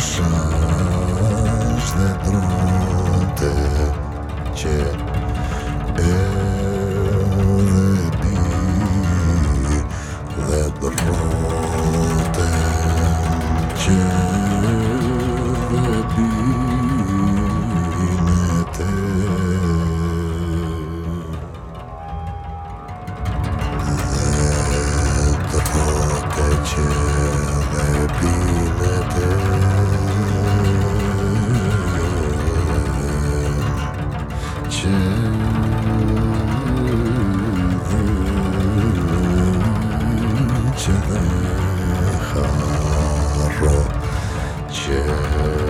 change de droite, Чехаро, Чехаро.